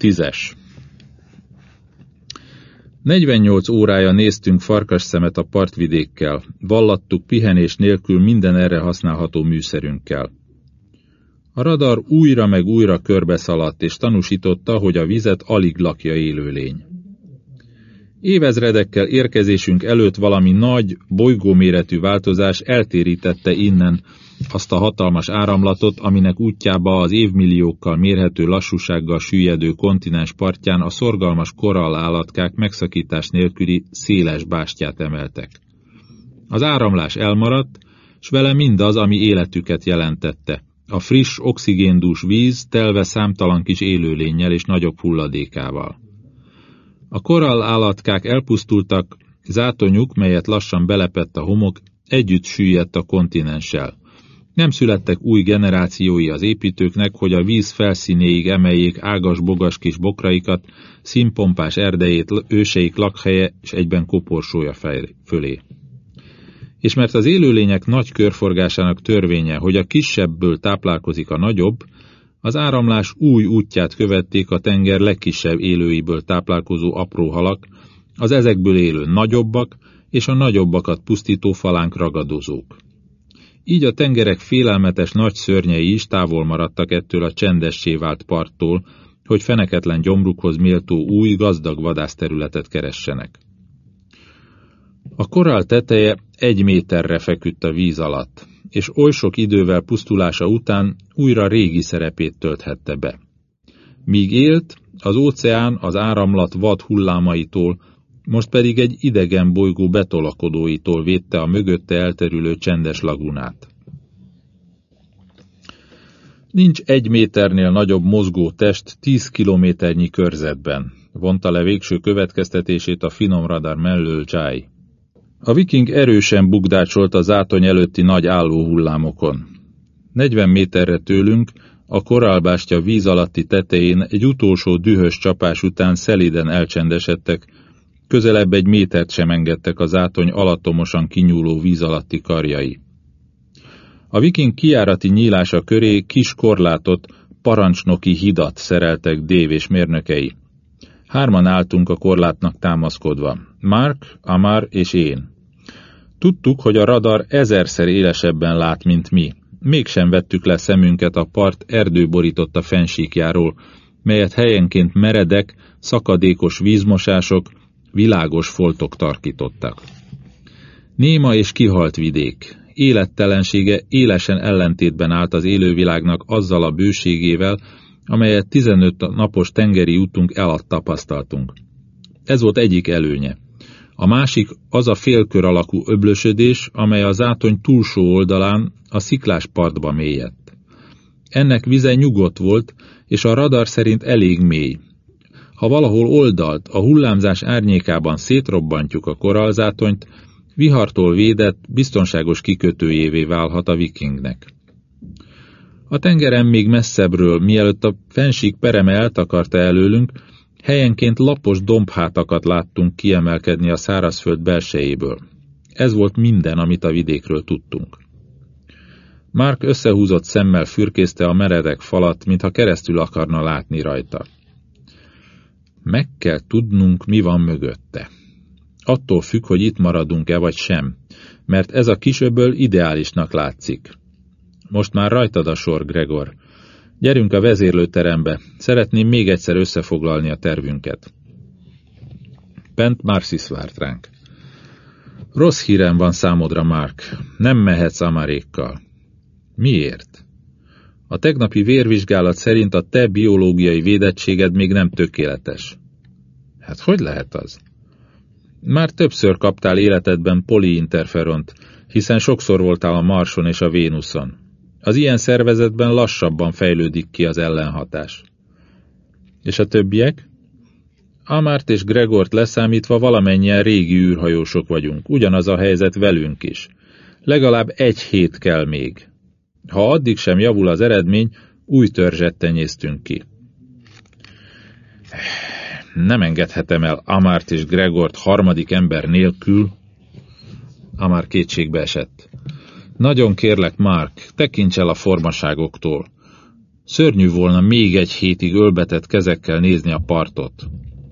Tízes 48 órája néztünk farkas szemet a partvidékkel, vallattuk pihenés nélkül minden erre használható műszerünkkel. A radar újra meg újra körbe szaladt, és tanúsította, hogy a vizet alig lakja élőlény. Évezredekkel érkezésünk előtt valami nagy, bolygóméretű változás eltérítette innen azt a hatalmas áramlatot, aminek útjába az évmilliókkal mérhető lassúsággal süllyedő kontinens partján a szorgalmas korallállatkák megszakítás nélküli széles bástyát emeltek. Az áramlás elmaradt, s vele mindaz, ami életüket jelentette. A friss, oxigéndús víz telve számtalan kis élőlényel és nagyobb hulladékával. A korall állatkák elpusztultak, zátonyuk, melyet lassan belepett a homok, együtt süllyedt a kontinenssel. Nem születtek új generációi az építőknek, hogy a víz felszínéig emeljék ágas-bogas kis bokraikat, színpompás erdejét, őseik lakhelye és egyben koporsója fölé. És mert az élőlények nagy körforgásának törvénye, hogy a kisebbből táplálkozik a nagyobb, az áramlás új útját követték a tenger legkisebb élőiből táplálkozó apró halak, az ezekből élő nagyobbak és a nagyobbakat pusztító falánk ragadozók. Így a tengerek félelmetes nagy szörnyei is távol maradtak ettől a csendessé vált parttól, hogy feneketlen gyomrukhoz méltó új, gazdag vadászterületet keressenek. A korál teteje egy méterre feküdt a víz alatt, és oly sok idővel pusztulása után újra régi szerepét tölthette be. Míg élt, az óceán az áramlat vad hullámaitól, most pedig egy idegen bolygó betolakodóitól védte a mögötte elterülő csendes lagunát. Nincs egy méternél nagyobb mozgó test tíz kilométernyi körzetben, vonta le végső következtetését a finom radar mellől Jai. A viking erősen bugdácsolt az átony előtti nagy álló hullámokon. 40 méterre tőlünk, a korálbástya víz alatti tetején egy utolsó dühös csapás után szeliden elcsendesedtek, közelebb egy métert sem engedtek az átony alattomosan kinyúló víz alatti karjai. A viking kiárati nyílása köré kis korlátot, parancsnoki hidat szereltek Dév és mérnökei. Hárman álltunk a korlátnak támaszkodva, Mark, Amar és én. Tudtuk, hogy a radar ezerszer élesebben lát, mint mi. Mégsem vettük le szemünket a part erdő borította fensíkjáról, melyet helyenként meredek, szakadékos vízmosások, világos foltok tarkítottak. Néma és kihalt vidék, élettelensége élesen ellentétben állt az élővilágnak azzal a bőségével, amelyet 15 napos tengeri útunk alatt tapasztaltunk. Ez volt egyik előnye. A másik az a félkör alakú öblösödés, amely az átony túlsó oldalán a sziklás partba mélyedt. Ennek vize nyugodt volt, és a radar szerint elég mély. Ha valahol oldalt, a hullámzás árnyékában szétrobbantjuk a koralzátonyt, vihartól védett, biztonságos kikötőjévé válhat a vikingnek. A tengeren még messzebbről, mielőtt a fensík pereme eltakarta előlünk, helyenként lapos dombhátakat láttunk kiemelkedni a szárazföld belsejéből. Ez volt minden, amit a vidékről tudtunk. Mark összehúzott szemmel fürkészte a meredek falat, mintha keresztül akarna látni rajta. Meg kell tudnunk, mi van mögötte. Attól függ, hogy itt maradunk-e vagy sem, mert ez a kisöböl ideálisnak látszik. Most már rajtad a sor, Gregor. Gyerünk a vezérlőterembe, szeretném még egyszer összefoglalni a tervünket. Bent Marcis várt ránk. Rossz hírem van számodra, Mark. Nem mehetsz Amarékkal. Miért? A tegnapi vérvizsgálat szerint a te biológiai védettséged még nem tökéletes. Hát hogy lehet az? Már többször kaptál életedben poliinterferont, hiszen sokszor voltál a Marson és a Vénuszon. Az ilyen szervezetben lassabban fejlődik ki az ellenhatás. És a többiek? Amárt és Gregort leszámítva valamennyien régi űrhajósok vagyunk, ugyanaz a helyzet velünk is. Legalább egy hét kell még. Ha addig sem javul az eredmény, új törzset tenyésztünk ki. Nem engedhetem el Amárt és Gregort harmadik ember nélkül. Amár kétségbe esett. Nagyon kérlek, Mark, tekints el a formaságoktól. Szörnyű volna még egy hétig ölbetett kezekkel nézni a partot.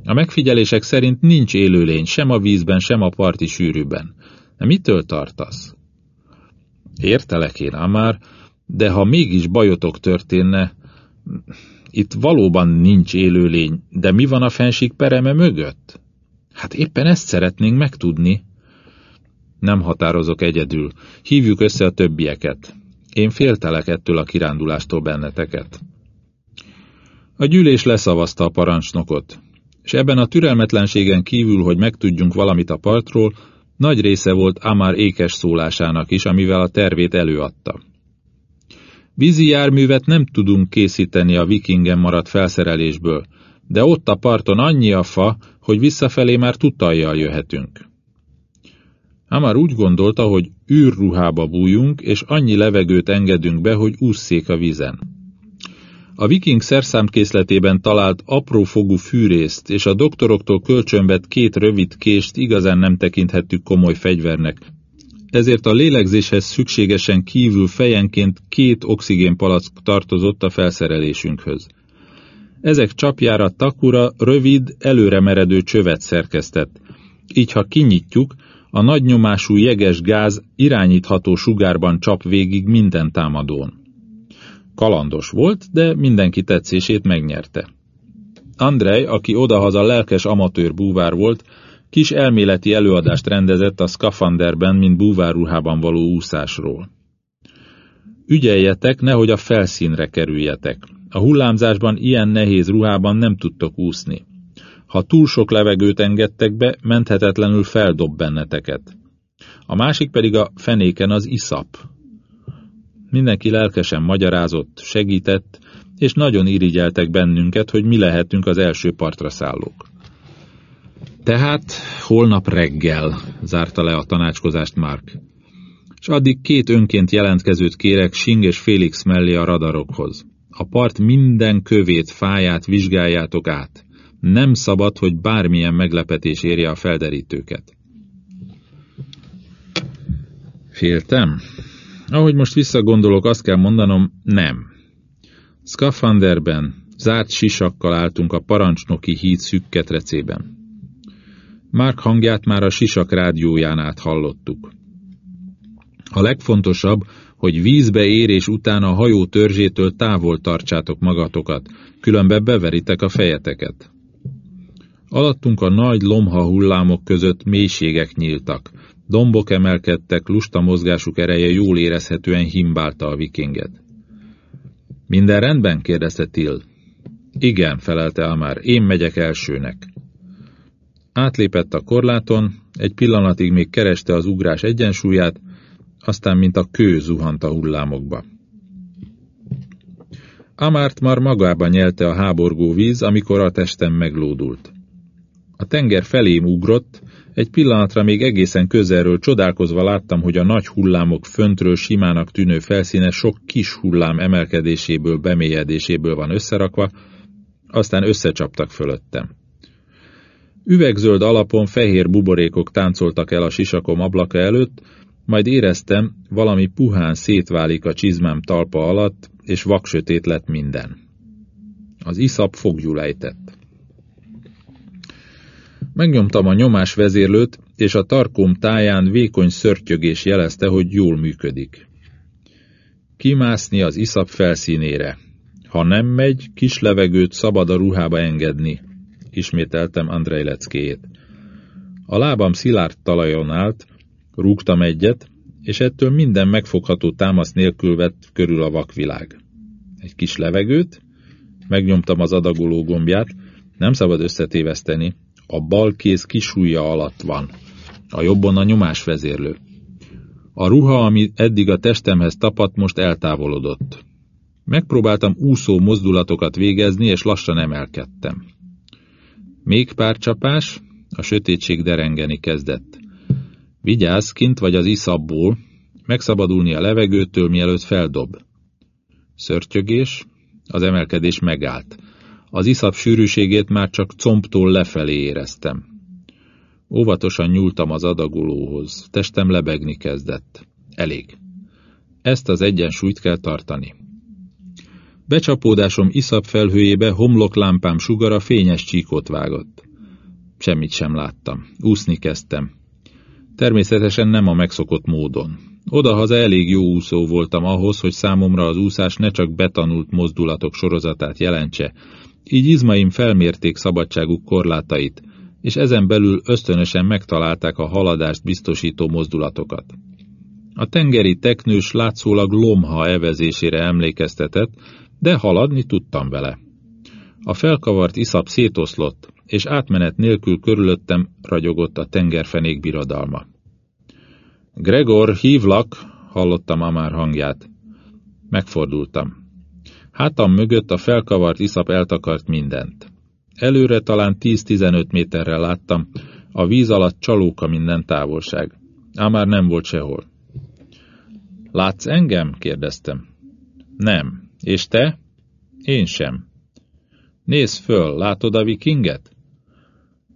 A megfigyelések szerint nincs élőlény sem a vízben, sem a parti sűrűben. De mitől tartasz? Értelek én, Amár, de ha mégis bajotok történne, itt valóban nincs élőlény, de mi van a fenség pereme mögött? Hát éppen ezt szeretnénk megtudni. Nem határozok egyedül. Hívjuk össze a többieket. Én féltelek ettől a kirándulástól benneteket. A gyűlés leszavazta a parancsnokot, és ebben a türelmetlenségen kívül, hogy megtudjunk valamit a partról, nagy része volt Amar ékes szólásának is, amivel a tervét előadta. Vízi járművet nem tudunk készíteni a vikingen maradt felszerelésből, de ott a parton annyi a fa, hogy visszafelé már tutajjal jöhetünk. Amar úgy gondolta, hogy űrruhába bújunk, és annyi levegőt engedünk be, hogy ússzék a vízen. A viking szerszámkészletében talált apró fogú fűrészt és a doktoroktól kölcsönvett két rövid kést igazán nem tekinthettük komoly fegyvernek, ezért a lélegzéshez szükségesen kívül fejenként két oxigénpalack tartozott a felszerelésünkhöz. Ezek csapjára Takura rövid, előre meredő csövet szerkesztett, így ha kinyitjuk, a nagy nyomású jeges gáz irányítható sugárban csap végig minden támadón. Kalandos volt, de mindenki tetszését megnyerte. Andrej, aki odahaza lelkes amatőr búvár volt, kis elméleti előadást rendezett a szkafanderben, mint búvárruhában való úszásról. Ügyeljetek, nehogy a felszínre kerüljetek. A hullámzásban ilyen nehéz ruhában nem tudtok úszni. Ha túl sok levegőt engedtek be, menthetetlenül feldob benneteket. A másik pedig a fenéken az iszap. Mindenki lelkesen magyarázott, segített, és nagyon irigyeltek bennünket, hogy mi lehetünk az első partra szállók. Tehát holnap reggel zárta le a tanácskozást Mark. És addig két önként jelentkezőt kérek Sing és Félix mellé a radarokhoz. A part minden kövét, fáját vizsgáljátok át. Nem szabad, hogy bármilyen meglepetés érje a felderítőket. Féltem? Ahogy most visszagondolok, azt kell mondanom, nem. Skafanderben, zárt sisakkal álltunk a parancsnoki híd szűk ketrecében. Mark hangját már a sisak rádióján át hallottuk. A legfontosabb, hogy vízbe érés után a hajó törzsétől távol tartsátok magatokat, különben beveritek a fejeteket. Alattunk a nagy lomha hullámok között mélységek nyíltak, dombok emelkedtek, lusta mozgásuk ereje jól érezhetően himbálta a vikinget. Minden rendben? kérdezte Till. Igen, felelte Amár, én megyek elsőnek. Átlépett a korláton, egy pillanatig még kereste az ugrás egyensúlyát, aztán mint a kő zuhant a hullámokba. Amárt már magában nyelte a háborgó víz, amikor a testem meglódult. A tenger felém ugrott, egy pillanatra még egészen közelről csodálkozva láttam, hogy a nagy hullámok föntről simának tűnő felszíne sok kis hullám emelkedéséből, bemélyedéséből van összerakva, aztán összecsaptak fölöttem. Üvegzöld alapon fehér buborékok táncoltak el a sisakom ablaka előtt, majd éreztem, valami puhán szétválik a csizmám talpa alatt, és vaksötét lett minden. Az iszap fogjul ejtett. Megnyomtam a nyomás vezérlőt, és a tarkóm táján vékony szörtyögés jelezte, hogy jól működik. Kimászni az iszap felszínére. Ha nem megy, kis levegőt szabad a ruhába engedni, ismételtem Andrei leckéjét. A lábam szilárd talajon állt, rúgtam egyet, és ettől minden megfogható támasz nélkül vett körül a vakvilág. Egy kis levegőt, megnyomtam az adagoló gombját, nem szabad összetéveszteni, a bal kéz kisújja alatt van, a jobbon a nyomásvezérlő. A ruha, ami eddig a testemhez tapadt, most eltávolodott. Megpróbáltam úszó mozdulatokat végezni, és lassan emelkedtem. Még pár csapás, a sötétség derengeni kezdett. Vigyázz, kint vagy az iszabból, megszabadulni a levegőtől, mielőtt feldob. Szörtyögés, az emelkedés megállt. Az iszap sűrűségét már csak combtól lefelé éreztem. Óvatosan nyúltam az adagolóhoz, testem lebegni kezdett. Elég. Ezt az egyensúlyt kell tartani. Becsapódásom iszap felhőjébe homloklámpám sugara fényes csíkot vágott. Semmit sem láttam. Úszni kezdtem. Természetesen nem a megszokott módon. Odahaza elég jó úszó voltam ahhoz, hogy számomra az úszás ne csak betanult mozdulatok sorozatát jelentse, így izmaim felmérték szabadságuk korlátait, és ezen belül ösztönösen megtalálták a haladást biztosító mozdulatokat. A tengeri teknős látszólag lomha evezésére emlékeztetett, de haladni tudtam vele. A felkavart iszap szétoszlott, és átmenet nélkül körülöttem ragyogott a tengerfenék birodalma. Gregor, hívlak, hallottam Amár hangját. Megfordultam. Hátam mögött a felkavart iszap eltakart mindent. Előre talán 10-15 méterre láttam, a víz alatt csalóka minden távolság. Ám már nem volt sehol. Látsz engem? kérdeztem. Nem. És te? Én sem. Nézd föl, látod a vikinget?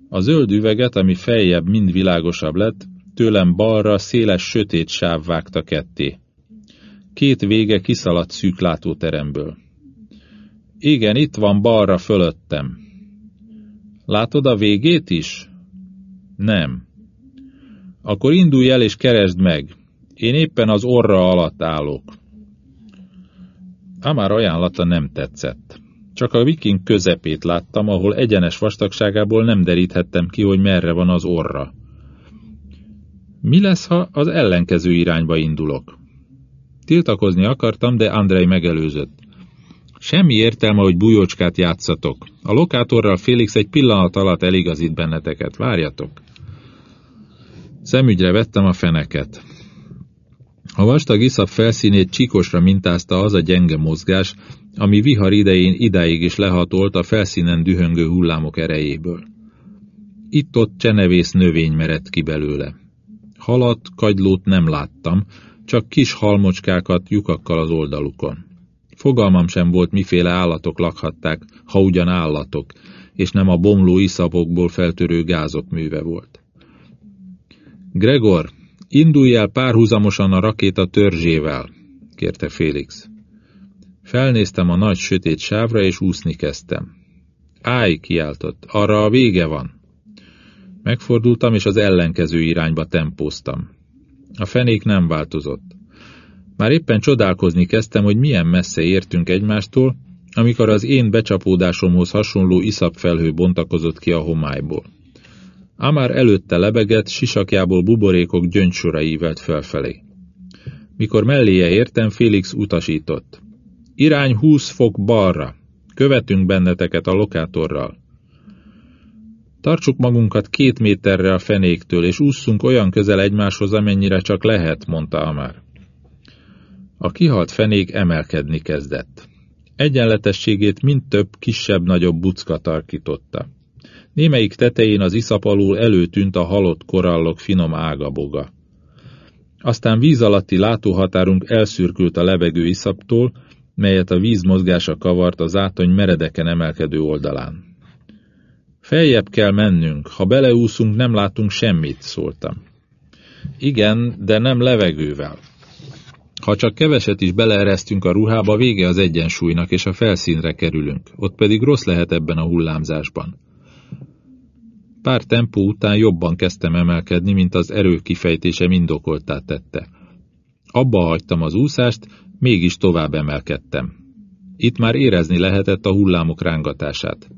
A zöld üveget, ami feljebb mind világosabb lett, tőlem balra széles sötét sáv vágta ketté. Két vége kiszaladt szűk látóteremből. Igen, itt van balra fölöttem. Látod a végét is? Nem. Akkor indulj el és keresd meg. Én éppen az orra alatt állok. Amár ajánlata nem tetszett. Csak a viking közepét láttam, ahol egyenes vastagságából nem deríthettem ki, hogy merre van az orra. Mi lesz, ha az ellenkező irányba indulok? Tiltakozni akartam, de Andrei megelőzött. Semmi értelme, hogy bujócskát játszatok. A lokátorral Félix egy pillanat alatt eligazít benneteket. Várjatok. Szemügyre vettem a feneket. A vastag iszap felszínét csíkosra mintázta az a gyenge mozgás, ami vihar idején idáig is lehatolt a felszínen dühöngő hullámok erejéből. Itt-ott csenevész növény merett ki belőle. Halat, kagylót nem láttam, csak kis halmocskákat lyukakkal az oldalukon. Fogalmam sem volt, miféle állatok lakhatták, ha ugyan állatok, és nem a bomló iszapokból feltörő gázok műve volt. Gregor, indulj el párhuzamosan a rakéta törzsével, kérte Félix. Felnéztem a nagy sötét sávra, és úszni kezdtem. Állj, kiáltott, arra a vége van. Megfordultam, és az ellenkező irányba tempóztam. A fenék nem változott. Már éppen csodálkozni kezdtem, hogy milyen messze értünk egymástól, amikor az én becsapódásomhoz hasonló iszapfelhő bontakozott ki a homályból. Amár előtte lebegett, sisakjából buborékok gyöngysorai ívelt felfelé. Mikor melléje értem, Félix utasított. Irány húsz fok balra. Követünk benneteket a lokátorral. Tartsuk magunkat két méterre a fenéktől, és ússzunk olyan közel egymáshoz, amennyire csak lehet, mondta Amár. A kihalt fenék emelkedni kezdett. Egyenletességét mind több kisebb-nagyobb bucka tarkította. Némelyik tetején az iszap alul előtűnt a halott korallok finom ágaboga. Aztán víz alatti látóhatárunk elszürkült a levegő iszaptól, melyet a víz mozgása kavart az átony meredeken emelkedő oldalán. Feljebb kell mennünk, ha beleúszunk, nem látunk semmit, szóltam. Igen, de nem levegővel. Ha csak keveset is beleeresztünk a ruhába, vége az egyensúlynak, és a felszínre kerülünk. Ott pedig rossz lehet ebben a hullámzásban. Pár tempó után jobban kezdtem emelkedni, mint az erő kifejtése mindokoltá tette. Abba hagytam az úszást, mégis tovább emelkedtem. Itt már érezni lehetett a hullámok rángatását.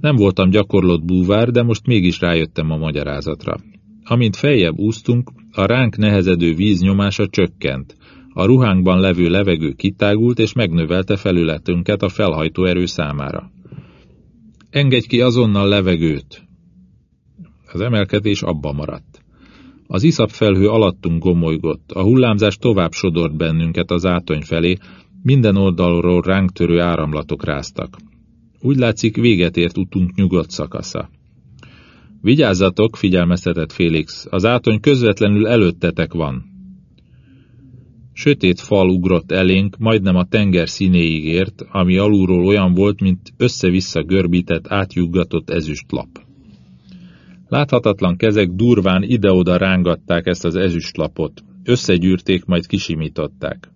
Nem voltam gyakorlott búvár, de most mégis rájöttem a magyarázatra. Amint feljebb úsztunk, a ránk nehezedő víz nyomása csökkent, a ruhánkban levő levegő kitágult és megnövelte felületünket a felhajtó erő számára. Engedj ki azonnal levegőt! Az emelkedés abba maradt. Az iszap felhő alattunk gomolygott, a hullámzás tovább sodort bennünket az átony felé, minden oldalról ránk törő áramlatok ráztak. Úgy látszik, véget ért utunk nyugodt szakasza. Vigyázzatok, figyelmeztetett Félix, az átony közvetlenül előttetek van. Sötét fal ugrott elénk, majdnem a tenger színéig ért, ami alulról olyan volt, mint össze-vissza görbített, átjuggatott ezüstlap. Láthatatlan kezek durván ide-oda rángatták ezt az ezüstlapot, összegyűrték, majd kisimították.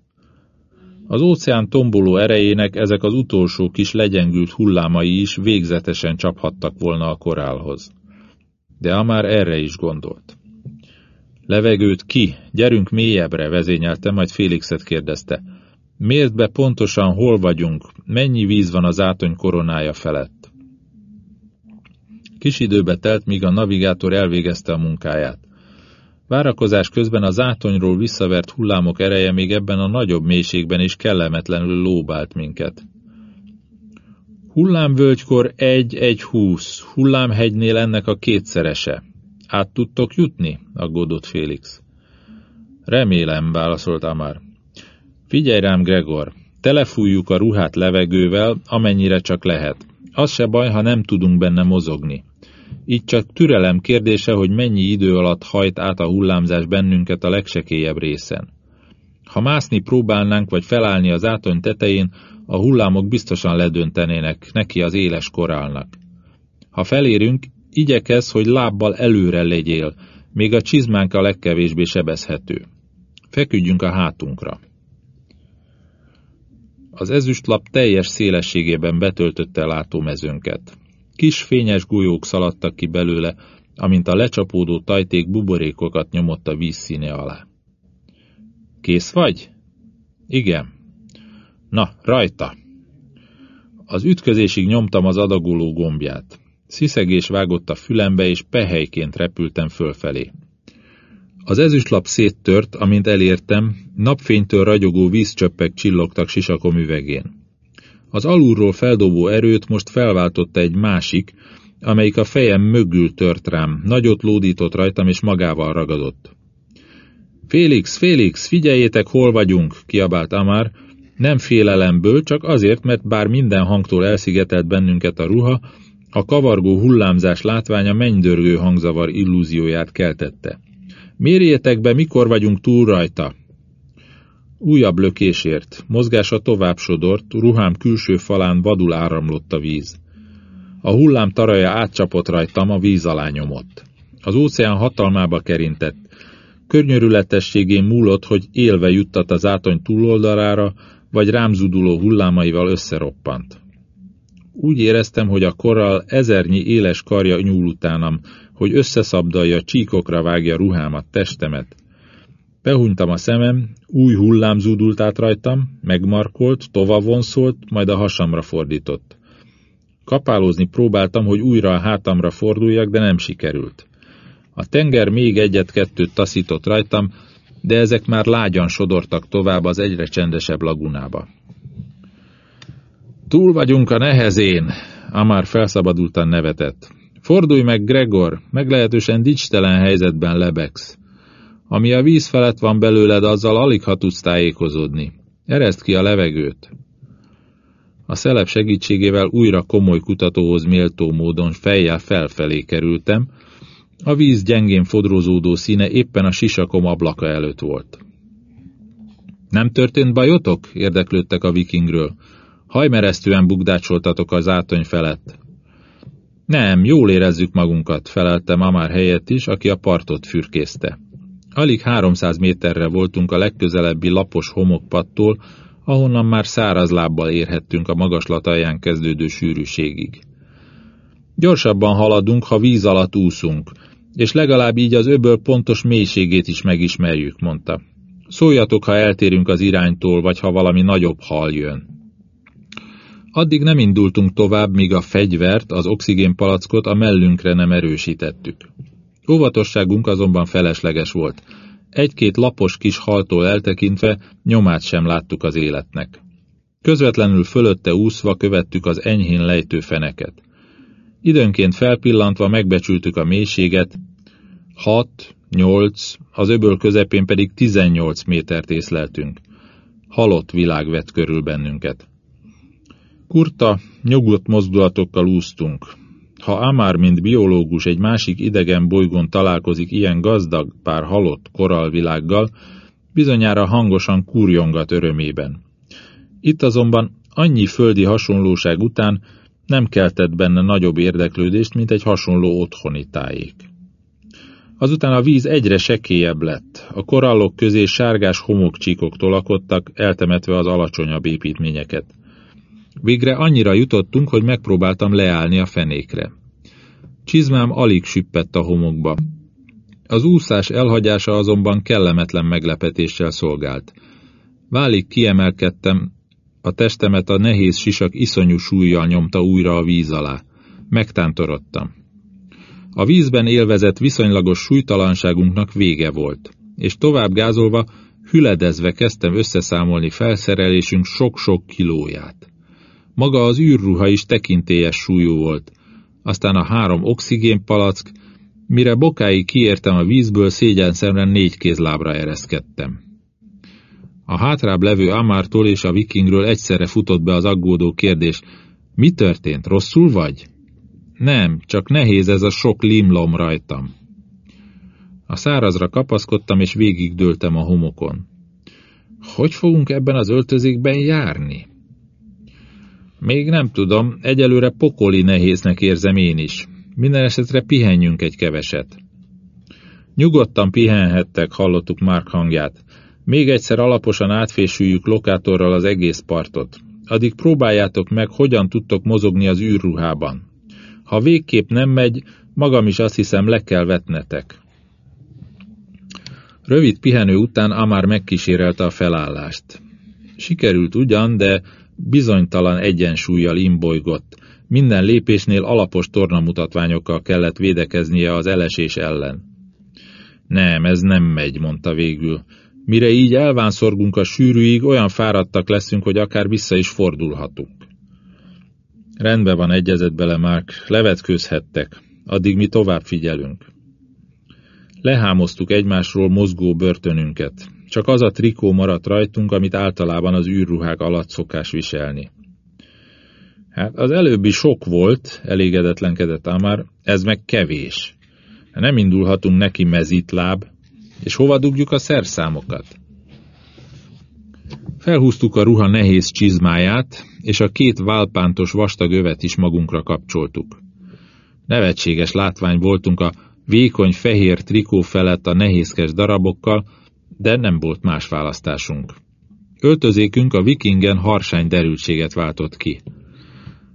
Az óceán tomboló erejének ezek az utolsó kis legyengült hullámai is végzetesen csaphattak volna a korálhoz. De Amár erre is gondolt. Levegőt ki, gyerünk mélyebbre, vezényelte, majd Félixet kérdezte. Miért be pontosan hol vagyunk, mennyi víz van az átony koronája felett? Kis időbe telt, míg a navigátor elvégezte a munkáját. Várakozás közben az átonyról visszavert hullámok ereje még ebben a nagyobb mélységben is kellemetlenül lóbált minket. Hullámvölgykor egy-egy húsz, hullámhegynél ennek a kétszerese. Át tudtok jutni? aggódott Félix. Remélem, válaszolt Amar. Figyelj rám, Gregor, telefújjuk a ruhát levegővel, amennyire csak lehet. Az se baj, ha nem tudunk benne mozogni. Így csak türelem kérdése, hogy mennyi idő alatt hajt át a hullámzás bennünket a legsekélyebb részen. Ha mászni próbálnánk, vagy felállni az átony tetején, a hullámok biztosan ledöntenének neki az éles korálnak. Ha felérünk, igyekez, hogy lábbal előre legyél, még a csizmánk a legkevésbé sebezhető. Feküdjünk a hátunkra. Az ezüstlap teljes szélességében betöltötte látómezőnket. Kis fényes golyók szaladtak ki belőle, amint a lecsapódó tajték buborékokat nyomott a vízszíne alá. Kész vagy? Igen. Na, rajta! Az ütközésig nyomtam az adagoló gombját. Sziszegés vágott a fülembe, és pehelyként repültem fölfelé. Az ezüstlap széttört, amint elértem, napfénytől ragyogó vízcsöppek csillogtak sisakom üvegén. Az alulról feldobó erőt most felváltotta egy másik, amelyik a fejem mögül tört rám, nagyot lódított rajtam és magával ragadott. Félix, Félix, figyeljétek, hol vagyunk, kiabált Amár, nem félelemből, csak azért, mert bár minden hangtól elszigetelt bennünket a ruha, a kavargó hullámzás látványa mennydörgő hangzavar illúzióját keltette. Mérjétek be, mikor vagyunk túl rajta, Újabb lökésért, mozgása tovább sodort, ruhám külső falán vadul áramlott a víz. A hullám taraja átcsapott rajtam, a víz alá nyomott. Az óceán hatalmába kerintett. Környörületességén múlott, hogy élve juttat az átony túloldalára, vagy rám zuduló hullámaival összeroppant. Úgy éreztem, hogy a korral ezernyi éles karja nyúl utánam, hogy összeszabdalja, csíkokra vágja ruhámat, testemet. Behunytam a szemem, új hullám zúdult át rajtam, megmarkolt, tovavonszolt, majd a hasamra fordított. Kapálózni próbáltam, hogy újra a hátamra forduljak, de nem sikerült. A tenger még egyet-kettőt taszított rajtam, de ezek már lágyan sodortak tovább az egyre csendesebb lagunába. Túl vagyunk a nehezén, Amár felszabadultan nevetett. Fordulj meg, Gregor, meglehetősen dicstelen helyzetben lebegsz. Ami a víz felett van belőled, azzal alig ha tudsz tájékozódni. Ereszt ki a levegőt. A szelep segítségével újra komoly kutatóhoz méltó módon fejjel felfelé kerültem, a víz gyengén fodrozódó színe éppen a sisakom ablaka előtt volt. Nem történt bajotok? érdeklődtek a vikingről. Hajmeresztően bugdácsoltatok az átony felett. Nem, jól érezzük magunkat, felelte Mamár helyett is, aki a partot fürkészte. Alig 300 méterre voltunk a legközelebbi lapos homokpattól, ahonnan már száraz lábbal érhettünk a magaslat alján kezdődő sűrűségig. Gyorsabban haladunk, ha víz alatt úszunk, és legalább így az öböl pontos mélységét is megismerjük, mondta. Szóljatok, ha eltérünk az iránytól, vagy ha valami nagyobb hal jön. Addig nem indultunk tovább, míg a fegyvert, az oxigénpalackot a mellünkre nem erősítettük. Óvatosságunk azonban felesleges volt. Egy-két lapos kis haltól eltekintve nyomát sem láttuk az életnek. Közvetlenül fölötte úszva követtük az enyhén lejtő feneket. Időnként felpillantva megbecsültük a mélységet, 6, 8, az öböl közepén pedig 18 métert észleltünk. Halott világ vett körül bennünket. Kurta, nyugodt mozdulatokkal úsztunk. Ha Amár, mint biológus egy másik idegen bolygón találkozik ilyen gazdag, pár halott koralvilággal, bizonyára hangosan kurjongat örömében. Itt azonban annyi földi hasonlóság után nem keltett benne nagyobb érdeklődést, mint egy hasonló otthoni tájék. Azután a víz egyre sekélyebb lett. A korallok közé sárgás homokcsíkok tolakodtak, eltemetve az alacsonyabb építményeket. Végre annyira jutottunk, hogy megpróbáltam leállni a fenékre. Csizmám alig süppett a homokba. Az úszás elhagyása azonban kellemetlen meglepetéssel szolgált. Válig kiemelkedtem, a testemet a nehéz sisak iszonyú súlyjal nyomta újra a víz alá. Megtántorodtam. A vízben élvezett viszonylagos súlytalanságunknak vége volt, és tovább gázolva, hüledezve kezdtem összeszámolni felszerelésünk sok-sok kilóját. Maga az űrruha is tekintélyes súlyú volt, aztán a három oxigénpalack, mire bokáig kiértem a vízből, szégyen szemben négy kézlábra ereszkedtem. A hátrább levő Amártól és a vikingről egyszerre futott be az aggódó kérdés, mi történt, rosszul vagy? Nem, csak nehéz ez a sok limlom rajtam. A szárazra kapaszkodtam, és végigdőltem a homokon. Hogy fogunk ebben az öltözékben járni? Még nem tudom, egyelőre pokoli nehéznek érzem én is. Minden esetre pihenjünk egy keveset. Nyugodtan pihenhettek, hallottuk Mark hangját. Még egyszer alaposan átfésüljük lokátorral az egész partot. Addig próbáljátok meg, hogyan tudtok mozogni az űrruhában. Ha végképp nem megy, magam is azt hiszem le kell vetnetek. Rövid pihenő után Amár megkísérelte a felállást. Sikerült ugyan, de bizonytalan egyensúlyjal imbolygott. Minden lépésnél alapos tornamutatványokkal kellett védekeznie az elesés ellen. Nem, ez nem megy, mondta végül. Mire így elvánszorgunk a sűrűig, olyan fáradtak leszünk, hogy akár vissza is fordulhatunk. Rendben van, egyezett bele Mark, levetkőzhettek, addig mi tovább figyelünk. Lehámoztuk egymásról mozgó börtönünket. Csak az a trikó maradt rajtunk, amit általában az űrruhák alatt szokás viselni. Hát az előbbi sok volt, elégedetlenkedett Amar, ez meg kevés. Nem indulhatunk neki mezitláb, és hova dugjuk a szerszámokat? Felhúztuk a ruha nehéz csizmáját, és a két válpántos vastag övet is magunkra kapcsoltuk. Nevetséges látvány voltunk a vékony fehér trikó felett a nehézkes darabokkal, de nem volt más választásunk. Öltözékünk a vikingen harsány derültséget váltott ki.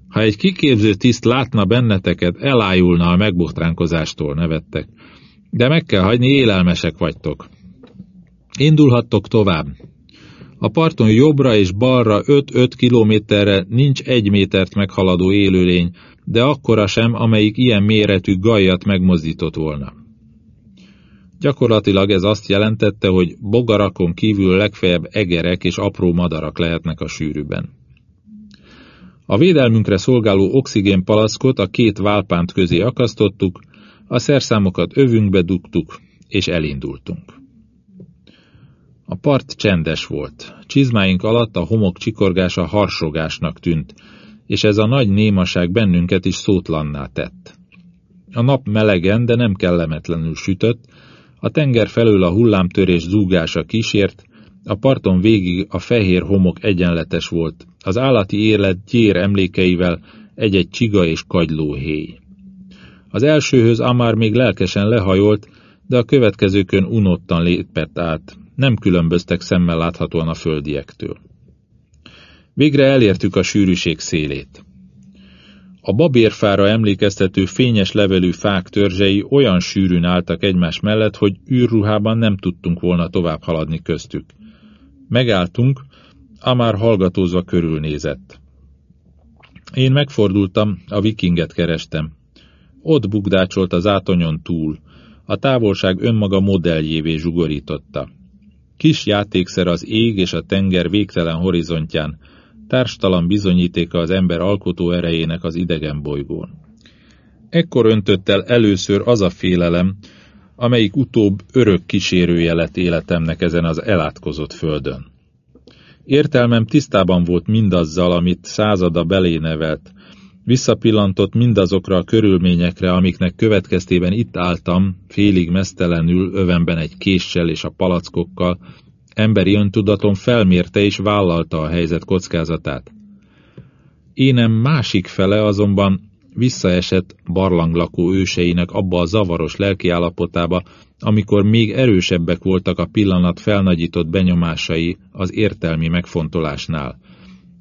Ha egy kiképző tiszt látna benneteket, elájulna a megbotránkozástól, nevettek. De meg kell hagyni, élelmesek vagytok. Indulhattok tovább. A parton jobbra és balra 5-5 kilométerre nincs egy métert meghaladó élőlény, de akkora sem, amelyik ilyen méretű gajat megmozdított volna. Gyakorlatilag ez azt jelentette, hogy bogarakon kívül legfeljebb egerek és apró madarak lehetnek a sűrűben. A védelmünkre szolgáló oxigénpalaszkot a két válpánt közé akasztottuk, a szerszámokat övünkbe dugtuk, és elindultunk. A part csendes volt. Csizmáink alatt a homok csikorgása harsogásnak tűnt, és ez a nagy némaság bennünket is szótlanná tett. A nap melegen, de nem kellemetlenül sütött, a tenger felől a hullámtörés zúgása kísért, a parton végig a fehér homok egyenletes volt, az állati élet gyér emlékeivel egy-egy csiga és kagylóhéj. Az elsőhöz Amár még lelkesen lehajolt, de a következőkön unottan lépett át, nem különböztek szemmel láthatóan a földiektől. Végre elértük a sűrűség szélét. A babérfára emlékeztető fényes levelű fák törzsei olyan sűrűn álltak egymás mellett, hogy űrruhában nem tudtunk volna tovább haladni köztük. Megálltunk, Amár hallgatózva körülnézett. Én megfordultam, a vikinget kerestem. Ott bugdácsolt az átonyon túl, a távolság önmaga modelljévé zsugorította. Kis játékszer az ég és a tenger végtelen horizontján, társtalan bizonyítéka az ember alkotó erejének az idegen bolygón. Ekkor öntött el először az a félelem, amelyik utóbb örök kísérője lett életemnek ezen az elátkozott földön. Értelmem tisztában volt mindazzal, amit százada belé visszapillantott mindazokra a körülményekre, amiknek következtében itt álltam, félig mesztelenül, övemben egy késsel és a palackokkal, emberi öntudatom felmérte és vállalta a helyzet kockázatát. Énem másik fele azonban visszaesett barlanglakó őseinek abba a zavaros lelkiállapotába, amikor még erősebbek voltak a pillanat felnagyított benyomásai az értelmi megfontolásnál,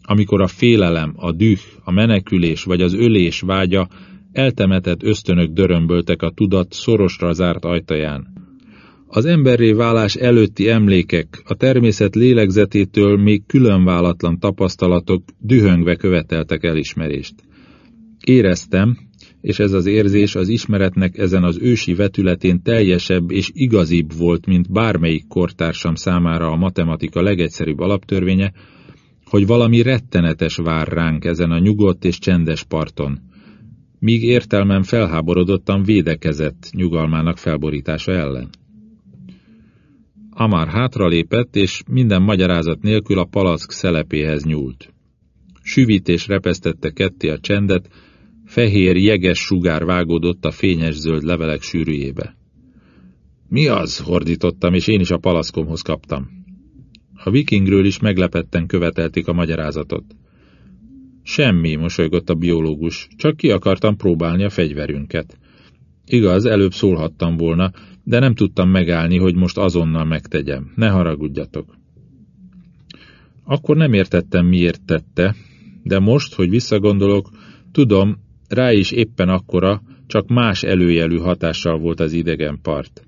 amikor a félelem, a düh, a menekülés vagy az ölés vágya eltemetett ösztönök dörömböltek a tudat szorosra zárt ajtaján. Az emberré válás előtti emlékek, a természet lélegzetétől még különválatlan tapasztalatok dühöngve követeltek elismerést. Éreztem, és ez az érzés az ismeretnek ezen az ősi vetületén teljesebb és igazibb volt, mint bármelyik kortársam számára a matematika legegyszerűbb alaptörvénye, hogy valami rettenetes vár ránk ezen a nyugodt és csendes parton. Míg értelmem felháborodottan védekezett nyugalmának felborítása ellen. Amár hátralépett, és minden magyarázat nélkül a palack szelepéhez nyúlt. Süvítés repesztette ketté a csendet, fehér, jeges sugár vágódott a fényes zöld levelek sűrűjébe. Mi az? hordítottam, és én is a palaszkomhoz kaptam. A vikingről is meglepetten követelték a magyarázatot. Semmi, mosolygott a biológus, csak ki akartam próbálni a fegyverünket. Igaz, előbb szólhattam volna, de nem tudtam megállni, hogy most azonnal megtegyem. Ne haragudjatok. Akkor nem értettem, miért tette, de most, hogy visszagondolok, tudom, rá is éppen akkora, csak más előjelű hatással volt az idegen part.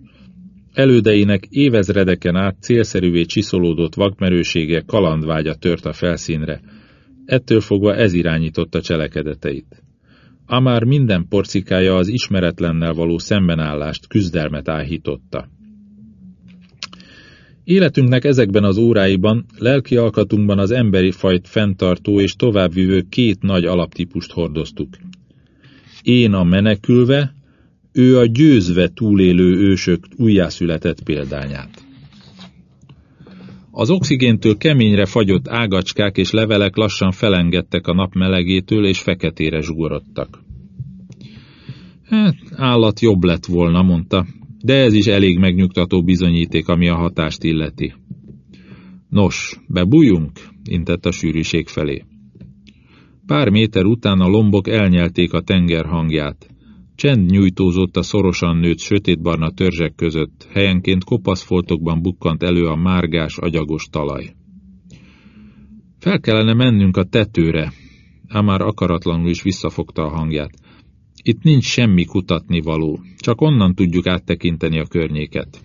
Elődeinek évezredeken át célszerűvé csiszolódott vakmerősége kalandvágya tört a felszínre. Ettől fogva ez irányította cselekedeteit. Amár minden porcikája az ismeretlennel való szembenállást, küzdelmet áhította. Életünknek ezekben az óráiban, lelki alkatunkban az emberi fajt fenntartó és továbbvívő két nagy alaptípust hordoztuk. Én a menekülve, ő a győzve túlélő ősök újjászületett példányát. Az oxigéntől keményre fagyott ágacskák és levelek lassan felengedtek a nap melegétől, és feketére zsugorodtak. Hát, állat jobb lett volna, mondta, de ez is elég megnyugtató bizonyíték, ami a hatást illeti. Nos, bebújunk, intett a sűrűség felé. Pár méter után a lombok elnyelték a tenger hangját. Csend nyújtózott a szorosan nőtt sötétbarna törzsek között, helyenként kopaszfoltokban bukkant elő a márgás, agyagos talaj. Fel kellene mennünk a tetőre, ám már akaratlanul is visszafogta a hangját. Itt nincs semmi kutatni való, csak onnan tudjuk áttekinteni a környéket.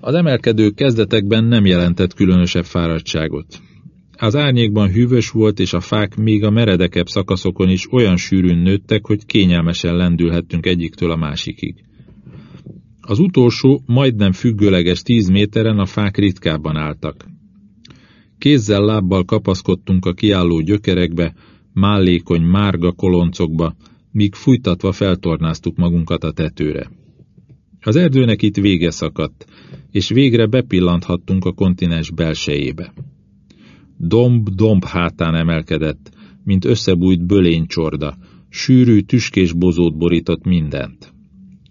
Az emelkedő kezdetekben nem jelentett különösebb fáradtságot. Az árnyékban hűvös volt, és a fák még a meredekebb szakaszokon is olyan sűrűn nőttek, hogy kényelmesen lendülhettünk egyiktől a másikig. Az utolsó, majdnem függőleges tíz méteren a fák ritkábban álltak. Kézzel-lábbal kapaszkodtunk a kiálló gyökerekbe, mállékony márga koloncokba, míg fújtatva feltornáztuk magunkat a tetőre. Az erdőnek itt vége szakadt, és végre bepillanthattunk a kontinens belsejébe. Domb-domb hátán emelkedett, mint összebújt bölénycsorda, sűrű, tüskés bozót borított mindent.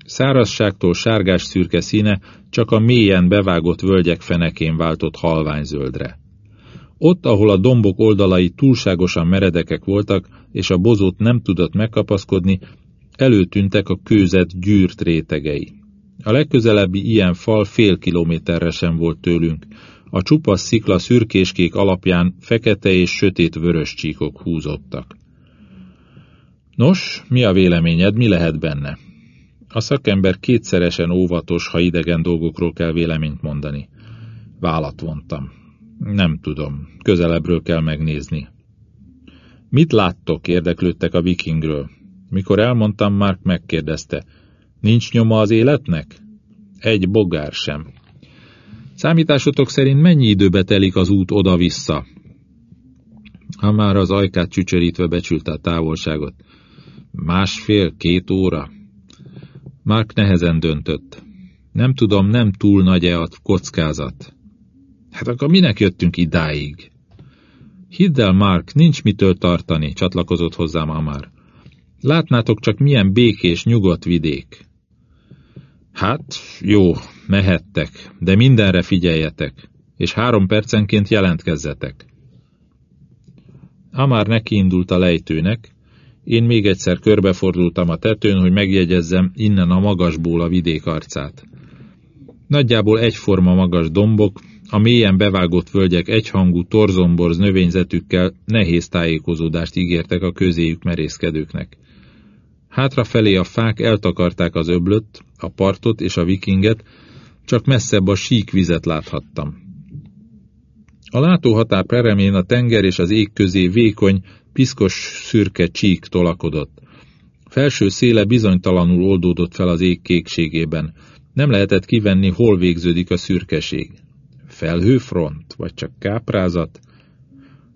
Szárazságtól sárgás szürke színe csak a mélyen bevágott völgyek fenekén váltott halványzöldre. Ott, ahol a dombok oldalai túlságosan meredekek voltak, és a bozót nem tudott megkapaszkodni, előtűntek a kőzet gyűrt rétegei. A legközelebbi ilyen fal fél kilométerre sem volt tőlünk, a csupasz szikla szürkéskék alapján fekete és sötét vörös csíkok húzottak. Nos, mi a véleményed, mi lehet benne? A szakember kétszeresen óvatos, ha idegen dolgokról kell véleményt mondani. Vállat vontam. Nem tudom, közelebbről kell megnézni. Mit láttok, érdeklődtek a vikingről. Mikor elmondtam, Mark megkérdezte. Nincs nyoma az életnek? Egy bogár sem. Számításotok szerint mennyi időbe telik az út oda-vissza? Ha már az ajkát csücsörítve becsülte a távolságot. Másfél-két óra? Mark nehezen döntött. Nem tudom, nem túl nagy-e a kockázat. Hát akkor minek jöttünk idáig? Hidd el, Mark, nincs mitől tartani, csatlakozott hozzám Amár. Látnátok csak milyen békés, nyugodt vidék. Hát, jó, mehettek, de mindenre figyeljetek, és három percenként jelentkezzetek. Amár nekiindult a lejtőnek, én még egyszer körbefordultam a tetőn, hogy megjegyezzem innen a magasból a vidék arcát. Nagyjából egyforma magas dombok, a mélyen bevágott völgyek egyhangú torzomborz növényzetükkel nehéz tájékozódást ígértek a közéjük merészkedőknek. Hátrafelé a fák eltakarták az öblöt, a partot és a vikinget, csak messzebb a sík vizet láthattam. A látóhatár peremén a tenger és az ég közé vékony, piszkos szürke csík tolakodott. Felső széle bizonytalanul oldódott fel az ég kékségében. Nem lehetett kivenni, hol végződik a szürkeség. Felhőfront, vagy csak káprázat?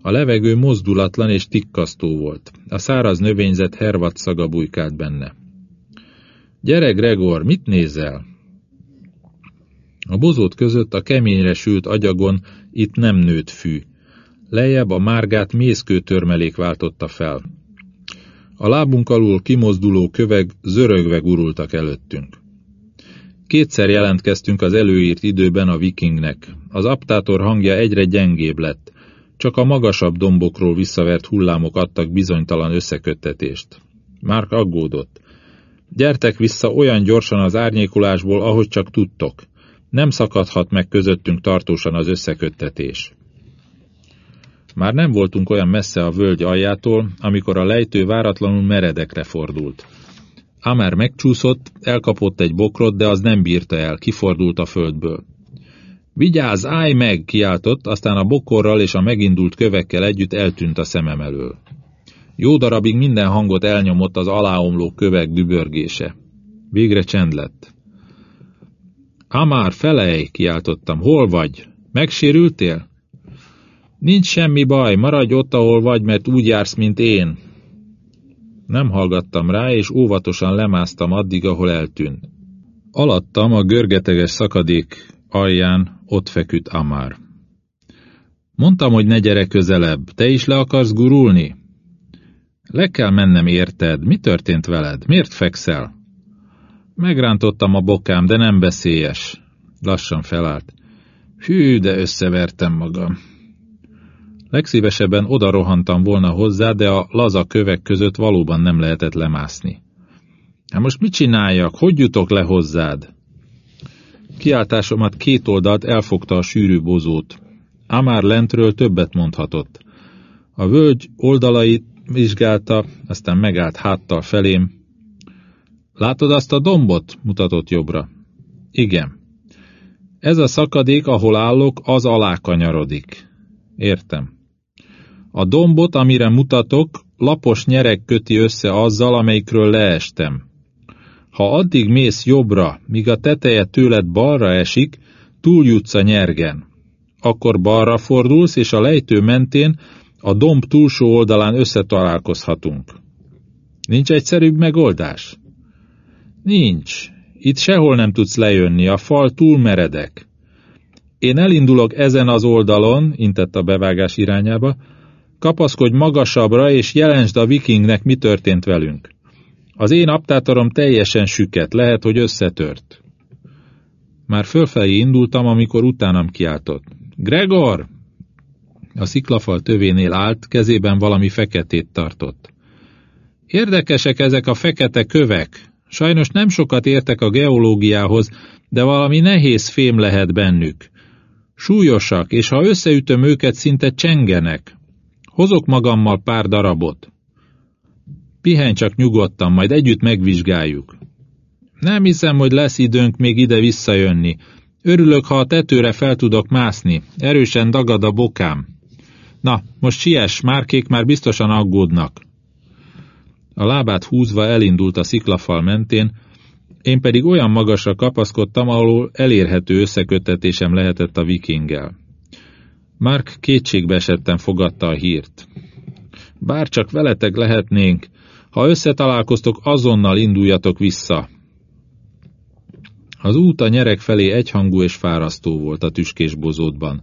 A levegő mozdulatlan és tikkasztó volt. A száraz növényzet hervat szaga bujkált benne. Gyere, Gregor, mit nézel? A bozót között a keményre sült agyagon itt nem nőtt fű. Lejjebb a márgát mészkő törmelék váltotta fel. A lábunk alul kimozduló köveg zörögve gurultak előttünk. Kétszer jelentkeztünk az előírt időben a vikingnek. Az aptátor hangja egyre gyengébb lett. Csak a magasabb dombokról visszavert hullámok adtak bizonytalan összeköttetést. Márk aggódott. Gyertek vissza olyan gyorsan az árnyékolásból, ahogy csak tudtok. Nem szakadhat meg közöttünk tartósan az összeköttetés. Már nem voltunk olyan messze a völgy aljától, amikor a lejtő váratlanul meredekre fordult. Amer megcsúszott, elkapott egy bokrot, de az nem bírta el, kifordult a földből. Vigyázz, állj meg! kiáltott, aztán a bokorral és a megindult kövekkel együtt eltűnt a szemem elől. Jó darabig minden hangot elnyomott az aláomló kövek dübörgése. Végre csend lett. Amár, felej! kiáltottam. Hol vagy? Megsérültél? Nincs semmi baj, maradj ott, ahol vagy, mert úgy jársz, mint én. Nem hallgattam rá, és óvatosan lemásztam addig, ahol eltűnt. Alattam a görgeteges szakadék alján ott feküdt Amár. Mondtam, hogy ne gyere közelebb, te is le akarsz gurulni? Le kell mennem, érted? Mi történt veled? Miért fekszel? Megrántottam a bokám, de nem beszélyes. Lassan felállt. Hű, de összevertem magam. Legszívesebben oda rohantam volna hozzá, de a laza kövek között valóban nem lehetett lemászni. Hát most mit csináljak? Hogy jutok le hozzád? Kiáltásomat két oldalt elfogta a sűrű bozót. Amár lentről többet mondhatott. A völgy oldalait vizsgálta, aztán megállt háttal felém. Látod azt a dombot? mutatott jobbra. Igen. Ez a szakadék, ahol állok, az alá kanyarodik. Értem. A dombot, amire mutatok, lapos nyerek köti össze azzal, amelyikről leestem. Ha addig mész jobbra, míg a teteje tőled balra esik, túljutsz a nyergen. Akkor balra fordulsz, és a lejtő mentén a domb túlsó oldalán összetalálkozhatunk. Nincs egyszerűbb megoldás? Nincs. Itt sehol nem tudsz lejönni, a fal túl meredek. Én elindulok ezen az oldalon, intett a bevágás irányába, kapaszkodj magasabbra, és jelensd a vikingnek, mi történt velünk. Az én aptátorom teljesen süket, lehet, hogy összetört. Már fölfelé indultam, amikor utánam kiáltott. Gregor! A sziklafal tövénél állt, kezében valami feketét tartott. Érdekesek ezek a fekete kövek. Sajnos nem sokat értek a geológiához, de valami nehéz fém lehet bennük. Súlyosak, és ha összeütöm őket, szinte csengenek. Hozok magammal pár darabot. Pihenj csak nyugodtan, majd együtt megvizsgáljuk. Nem hiszem, hogy lesz időnk még ide visszajönni. Örülök, ha a tetőre fel tudok mászni. Erősen dagad a bokám. Na, most siess, márkék már biztosan aggódnak. A lábát húzva elindult a sziklafal mentén, én pedig olyan magasra kapaszkodtam, ahol elérhető összeköttetésem lehetett a vikinggel. Mark kétségbe esetten fogadta a hírt. Bár csak veletek lehetnénk, ha összetalálkoztok, azonnal induljatok vissza. Az út a nyerek felé egyhangú és fárasztó volt a tüskés bozótban.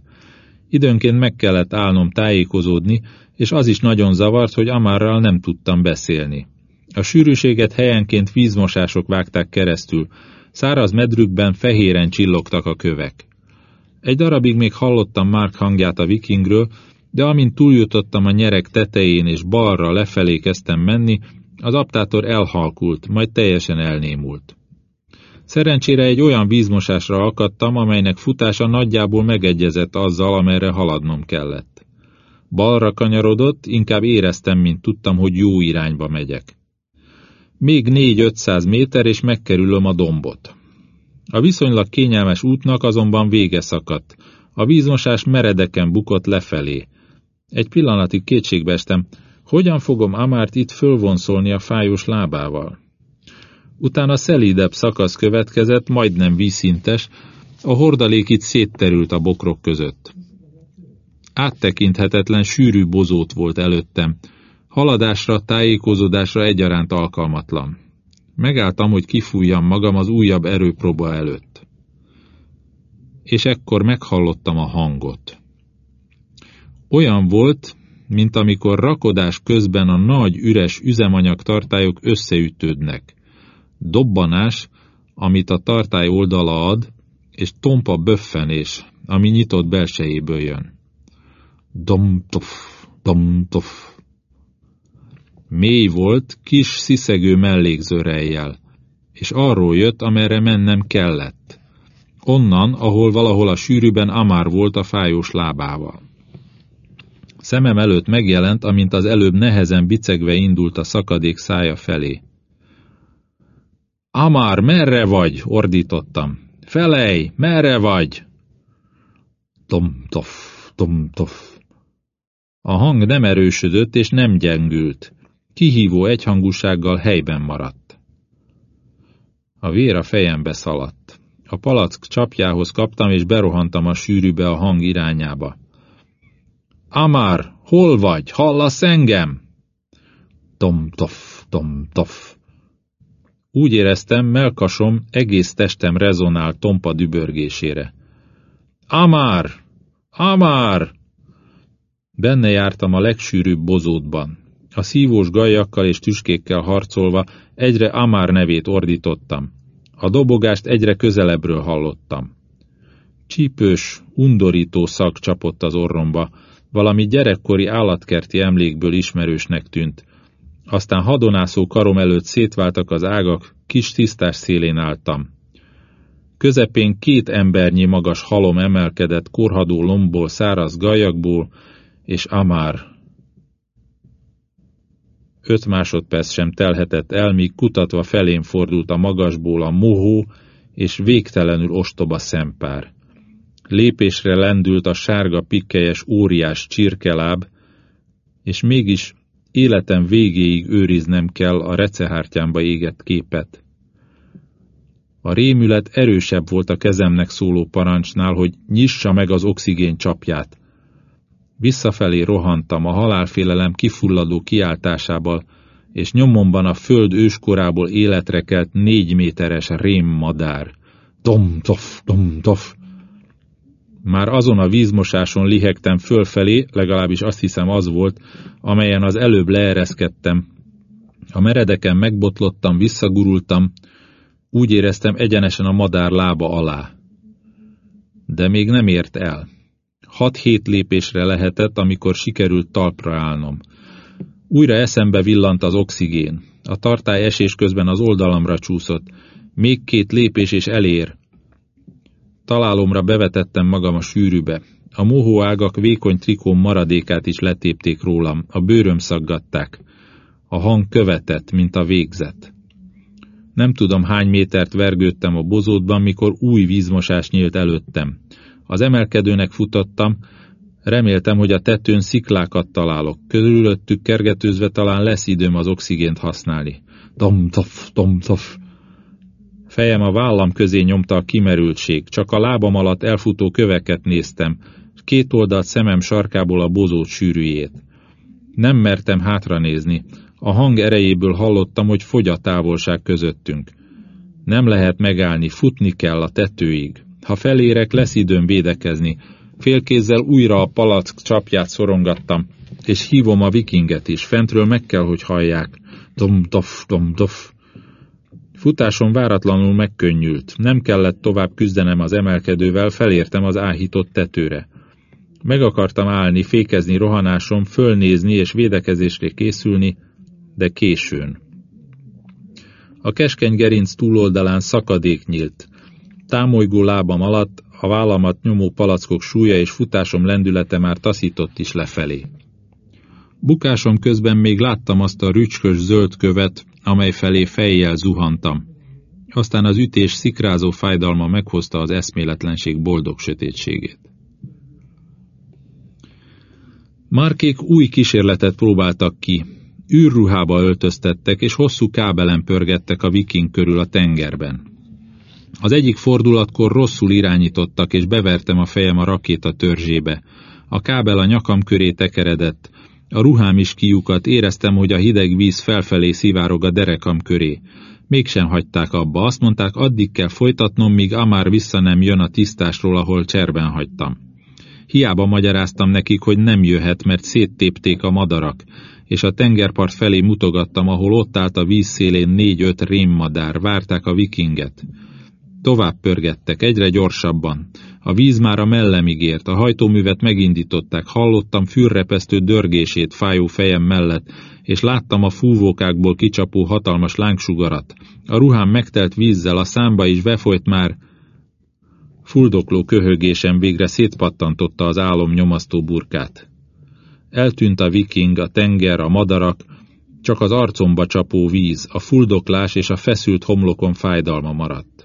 Időnként meg kellett állnom tájékozódni, és az is nagyon zavart, hogy Amárral nem tudtam beszélni. A sűrűséget helyenként vízmosások vágták keresztül, száraz medrükben fehéren csillogtak a kövek. Egy darabig még hallottam Mark hangját a vikingről, de amint túljutottam a nyerek tetején és balra lefelé kezdtem menni, az aptátor elhalkult, majd teljesen elnémult. Szerencsére egy olyan vízmosásra akadtam, amelynek futása nagyjából megegyezett azzal, amerre haladnom kellett. Balra kanyarodott, inkább éreztem, mint tudtam, hogy jó irányba megyek. Még négy-ötszáz méter, és megkerülöm a dombot. A viszonylag kényelmes útnak azonban vége szakadt. A vízmosás meredeken bukott lefelé. Egy pillanatig kétségbe estem, hogyan fogom Amárt itt fölvonszolni a fájós lábával. Utána szelídebb szakasz következett, majdnem vízszintes, a hordalék itt szétterült a bokrok között. Áttekinthetetlen sűrű bozót volt előttem, haladásra, tájékozódásra egyaránt alkalmatlan. Megálltam, hogy kifújjam magam az újabb erőpróba előtt. És ekkor meghallottam a hangot. Olyan volt, mint amikor rakodás közben a nagy üres üzemanyag tartályok összeütődnek. Dobbanás, amit a tartály oldala ad, és tompa böffenés, ami nyitott belsejéből jön. Domtof, domtof. Mély volt, kis sziszegő mellékzörejjel, és arról jött, amerre mennem kellett. Onnan, ahol valahol a sűrűben Amár volt a fájós lábával. Szemem előtt megjelent, amint az előbb nehezen bicegve indult a szakadék szája felé. Amár, merre vagy? ordítottam. Felej, merre vagy? Tomtof, tomtof. A hang nem erősödött és nem gyengült. Kihívó egyhangúsággal helyben maradt. A vér a fejembe szaladt. A palack csapjához kaptam, és berohantam a sűrűbe a hang irányába. Amár, hol vagy? Hallasz engem? Tomtof, tomtof. Úgy éreztem, melkasom, egész testem rezonál tompa dübörgésére. Amár! Amár! Benne jártam a legsűrűbb bozótban. A szívós gajakkal és tüskékkel harcolva egyre Amár nevét ordítottam. A dobogást egyre közelebbről hallottam. Csípős, undorító szak csapott az orromba, valami gyerekkori állatkerti emlékből ismerősnek tűnt. Aztán hadonászó karom előtt szétváltak az ágak, kis tisztás szélén álltam. Közepén két embernyi magas halom emelkedett korhadó lombból, száraz gajakból, és Amár. Öt másodperc sem telhetett el, míg kutatva felém fordult a magasból a mohó és végtelenül ostoba szempár. Lépésre lendült a sárga pikkelyes óriás csirkeláb, és mégis életem végéig őriznem kell a recehártyámba égett képet. A rémület erősebb volt a kezemnek szóló parancsnál, hogy nyissa meg az oxigén csapját. Visszafelé rohantam a halálfélelem kifulladó kiáltásával, és nyomomban a föld őskorából életre kelt négy méteres rémmadár. Tom-tof, tom-tof, már azon a vízmosáson lihegtem fölfelé, legalábbis azt hiszem az volt, amelyen az előbb leereszkedtem. A meredeken megbotlottam, visszagurultam, úgy éreztem egyenesen a madár lába alá. De még nem ért el. Hat-hét lépésre lehetett, amikor sikerült talpra állnom. Újra eszembe villant az oxigén. A tartály esés közben az oldalamra csúszott. Még két lépés és elér. Találomra bevetettem magam a sűrűbe. A mohóágak vékony trikóm maradékát is letépték rólam, a bőröm szaggatták. A hang követett, mint a végzet. Nem tudom hány métert vergődtem a bozótban, mikor új vízmosás nyílt előttem. Az emelkedőnek futottam, reméltem, hogy a tetőn sziklákat találok. Körülöttük kergetőzve talán lesz időm az oxigént használni. Tom-tof, tom-tof. Fejem a vállam közé nyomta a kimerültség, csak a lábam alatt elfutó köveket néztem, két oldalt szemem sarkából a bozót sűrűjét. Nem mertem hátranézni, a hang erejéből hallottam, hogy fogy a távolság közöttünk. Nem lehet megállni, futni kell a tetőig. Ha felérek, lesz időm védekezni. Félkézzel újra a palack csapját szorongattam, és hívom a vikinget is, fentről meg kell, hogy hallják. Dom-dof, dom-dof. Futásom váratlanul megkönnyült, nem kellett tovább küzdenem az emelkedővel, felértem az áhított tetőre. Meg akartam állni, fékezni rohanásom, fölnézni és védekezésre készülni, de későn. A keskeny gerinc túloldalán szakadék nyílt. Támolygó lábam alatt a vállamat nyomó palackok súlya és futásom lendülete már taszított is lefelé. Bukásom közben még láttam azt a rücskös zöld követ, amely felé fejjel zuhantam. Aztán az ütés szikrázó fájdalma meghozta az eszméletlenség boldog sötétségét. Márkék új kísérletet próbáltak ki. űrruhába öltöztettek, és hosszú kábelen pörgettek a viking körül a tengerben. Az egyik fordulatkor rosszul irányítottak, és bevertem a fejem a rakéta törzsébe. A kábel a nyakam köré tekeredett, a ruhám is kiukat, éreztem, hogy a hideg víz felfelé szivárog a derekam köré. Mégsem hagyták abba, azt mondták, addig kell folytatnom, míg Amár vissza nem jön a tisztásról, ahol cserben hagytam. Hiába magyaráztam nekik, hogy nem jöhet, mert széttépték a madarak, és a tengerpart felé mutogattam, ahol ott állt a vízszélén négy-öt rémmadár, várták a vikinget. Tovább pörgettek, egyre gyorsabban. A víz már a mellemig ért, a hajtóművet megindították, hallottam fürrepesztő dörgését fájó fejem mellett, és láttam a fúvókákból kicsapó hatalmas lángsugarat. A ruhám megtelt vízzel, a számba is befolyt már. Fuldokló köhögésem végre szétpattantotta az álom nyomasztó burkát. Eltűnt a viking, a tenger, a madarak, csak az arcomba csapó víz, a fuldoklás és a feszült homlokon fájdalma maradt.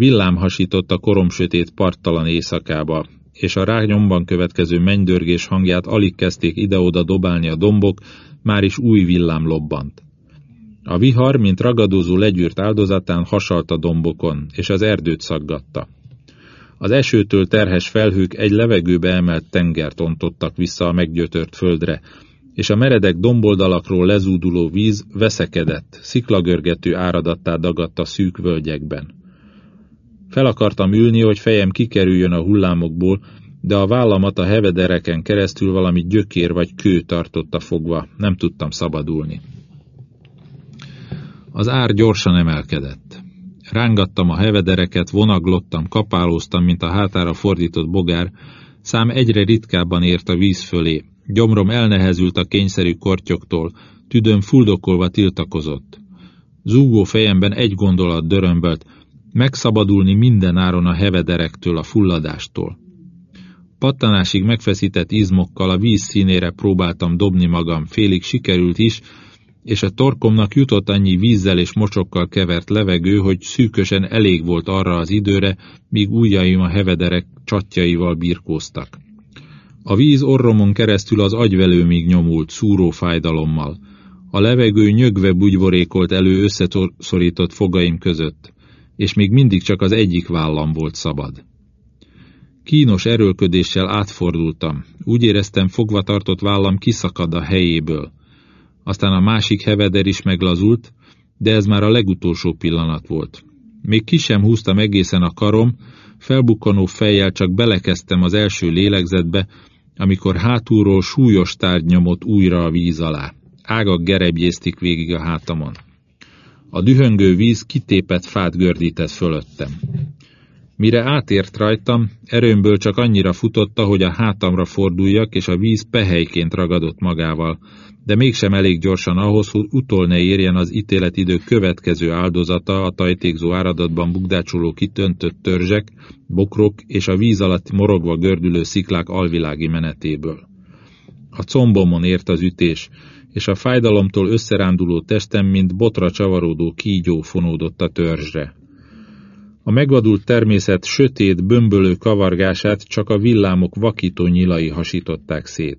Villám hasított a koromsötét parttalan éjszakába, és a rányomban következő mennydörgés hangját alig kezdték ide-oda dobálni a dombok, már is új villám lobbant. A vihar, mint ragadozó legyűrt áldozatán hasalt a dombokon, és az erdőt szaggatta. Az esőtől terhes felhők egy levegőbe emelt tengert ontottak vissza a meggyötört földre, és a meredek domboldalakról lezúduló víz veszekedett, sziklagörgető áradattá dagadta szűk völgyekben. Fel akartam ülni, hogy fejem kikerüljön a hullámokból, de a vállamat a hevedereken keresztül valami gyökér vagy kő tartotta fogva, nem tudtam szabadulni. Az ár gyorsan emelkedett. Rángattam a hevedereket, vonaglottam, kapálóztam, mint a hátára fordított bogár, szám egyre ritkábban ért a víz fölé, gyomrom elnehezült a kényszerű kortyoktól, tüdőm fuldokolva tiltakozott. Zúgó fejemben egy gondolat dörömbölt, megszabadulni minden áron a hevederektől, a fulladástól. Pattanásig megfeszített izmokkal a víz színére próbáltam dobni magam, félig sikerült is, és a torkomnak jutott annyi vízzel és mocsokkal kevert levegő, hogy szűkösen elég volt arra az időre, míg ujjaim a hevederek csatjaival birkóztak. A víz orromon keresztül az agyvelőmig nyomult, szúró fájdalommal. A levegő nyögve bugyborékolt elő összeszorított fogaim között és még mindig csak az egyik vállam volt szabad. Kínos erőlködéssel átfordultam, úgy éreztem fogva tartott vállam kiszakad a helyéből. Aztán a másik heveder is meglazult, de ez már a legutolsó pillanat volt. Még ki sem húztam egészen a karom, felbukkanó fejjel csak belekezdtem az első lélegzetbe, amikor hátulról súlyos tárgy nyomott újra a víz alá. Ágak gerebjéztik végig a hátamon. A dühöngő víz kitépett fát gördített fölöttem. Mire átért rajtam, erőmből csak annyira futotta, hogy a hátamra forduljak, és a víz pehelyként ragadott magával, de mégsem elég gyorsan ahhoz, hogy utol ne érjen az ítéletidő következő áldozata a tajtékzó áradatban bugdácsoló kitöntött törzsek, bokrok és a víz alatt morogva gördülő sziklák alvilági menetéből. A combomon ért az ütés, és a fájdalomtól összeránduló testem, mint botra csavarodó kígyó fonódott a törzsre. A megvadult természet sötét, bömbölő kavargását csak a villámok vakító nyilai hasították szét.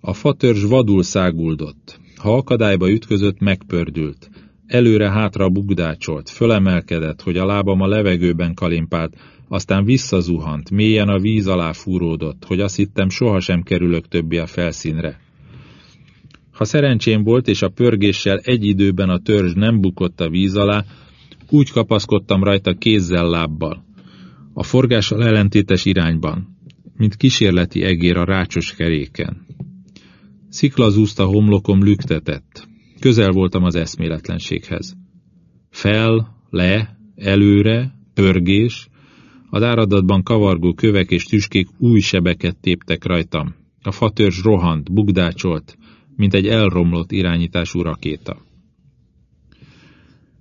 A fatörzs vadul száguldott. Ha akadályba ütközött, megpördült. Előre-hátra bugdácsolt, fölemelkedett, hogy a lábam a levegőben kalimpált, aztán visszazuhant, mélyen a víz alá fúródott, hogy azt hittem sohasem kerülök többé a felszínre. Ha szerencsém volt, és a pörgéssel egy időben a törzs nem bukott a víz alá, úgy kapaszkodtam rajta kézzel-lábbal, a forgással ellentétes irányban, mint kísérleti egér a rácsos keréken. Szikla zúzta homlokom lüktetett. Közel voltam az eszméletlenséghez. Fel, le, előre, pörgés, Az áradatban kavargó kövek és tüskék új sebeket téptek rajtam. A fatörzs rohant, bugdácsolt, mint egy elromlott irányítású rakéta.